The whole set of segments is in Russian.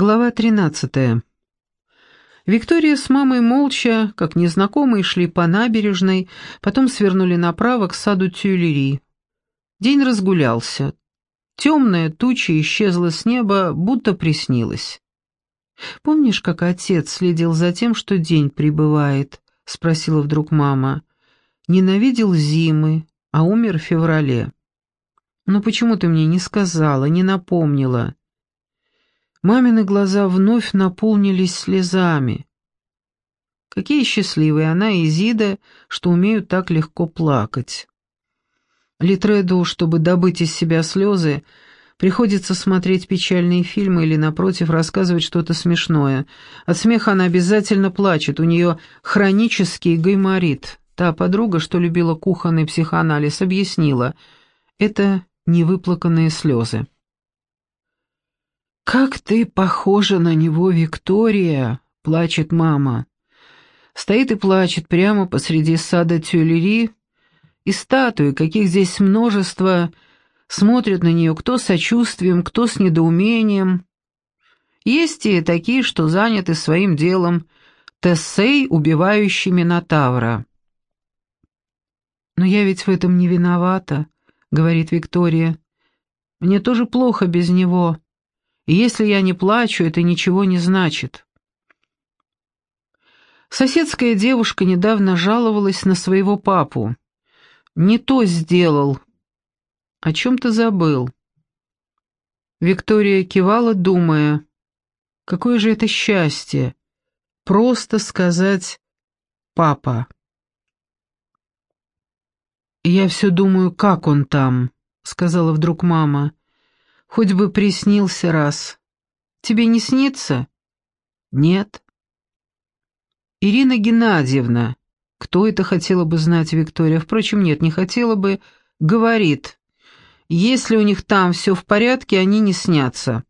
Глава 13. Виктория с мамой молча, как незнакомые, шли по набережной, потом свернули направо к саду Тюильри. День разгулялся. Темная туча исчезла с неба, будто приснилась. «Помнишь, как отец следил за тем, что день прибывает?» — спросила вдруг мама. «Ненавидел зимы, а умер в феврале». «Ну почему ты мне не сказала, не напомнила?» Мамины глаза вновь наполнились слезами. Какие счастливые она и Зида, что умеют так легко плакать. Литреду, чтобы добыть из себя слезы, приходится смотреть печальные фильмы или, напротив, рассказывать что-то смешное. От смеха она обязательно плачет, у нее хронический гайморит. Та подруга, что любила кухонный психоанализ, объяснила — это невыплаканные слезы. «Как ты похожа на него, Виктория!» — плачет мама. Стоит и плачет прямо посреди сада Тюлери, и статуи, каких здесь множество, смотрят на нее кто с сочувствием, кто с недоумением. Есть и такие, что заняты своим делом, Тессей, убивающий Минотавра. «Но я ведь в этом не виновата», — говорит Виктория. «Мне тоже плохо без него». И если я не плачу, это ничего не значит. Соседская девушка недавно жаловалась на своего папу. «Не то сделал. О чем-то забыл». Виктория кивала, думая, какое же это счастье, просто сказать «папа». «Я все думаю, как он там», — сказала вдруг мама. Хоть бы приснился раз. Тебе не снится? Нет. Ирина Геннадьевна, кто это хотела бы знать, Виктория? Впрочем, нет, не хотела бы, говорит. Если у них там все в порядке, они не снятся.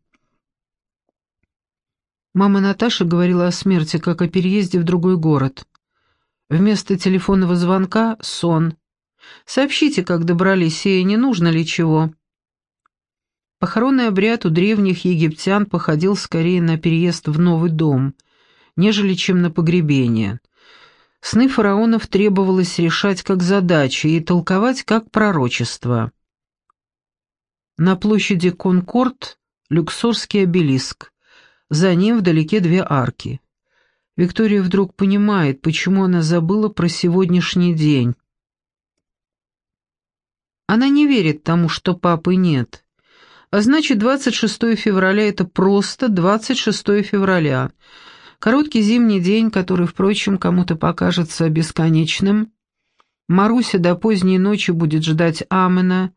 Мама Наташа говорила о смерти, как о переезде в другой город. Вместо телефонного звонка — сон. Сообщите, как добрались, и не нужно ли чего. Похоронный обряд у древних египтян походил скорее на переезд в новый дом, нежели чем на погребение. Сны фараонов требовалось решать как задачи и толковать как пророчество. На площади Конкорд люксорский обелиск, за ним вдалеке две арки. Виктория вдруг понимает, почему она забыла про сегодняшний день. Она не верит тому, что папы нет. А значит, 26 февраля — это просто 26 февраля. Короткий зимний день, который, впрочем, кому-то покажется бесконечным. Маруся до поздней ночи будет ждать Амена,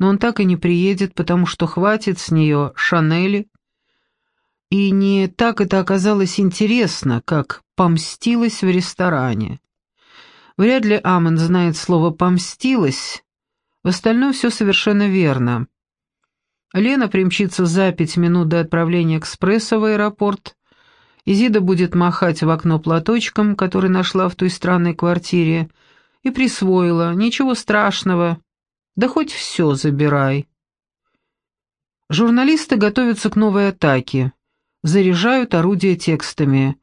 но он так и не приедет, потому что хватит с нее Шанели. И не так это оказалось интересно, как «помстилась в ресторане». Вряд ли Амен знает слово «помстилась», в остальном все совершенно верно. Лена примчится за пять минут до отправления экспресса в аэропорт. Изида будет махать в окно платочком, который нашла в той странной квартире, и присвоила. Ничего страшного. Да хоть все забирай. Журналисты готовятся к новой атаке. Заряжают орудия текстами.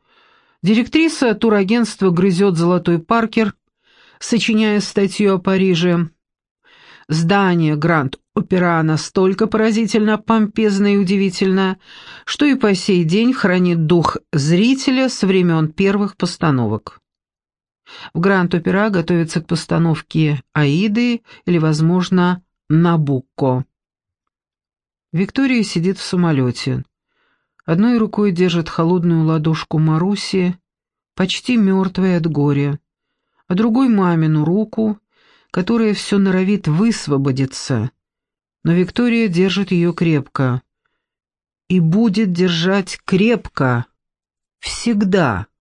Директриса турагентства грызет золотой паркер, сочиняя статью о Париже. Здание Гранд-Опера настолько поразительно помпезно и удивительно, что и по сей день хранит дух зрителя с времен первых постановок. В Гранд-Опера готовится к постановке «Аиды» или, возможно, «Набукко». Виктория сидит в самолете. Одной рукой держит холодную ладошку Маруси, почти мертвой от горя, а другой мамину руку, которая все норовит высвободиться, но Виктория держит ее крепко. И будет держать крепко. Всегда.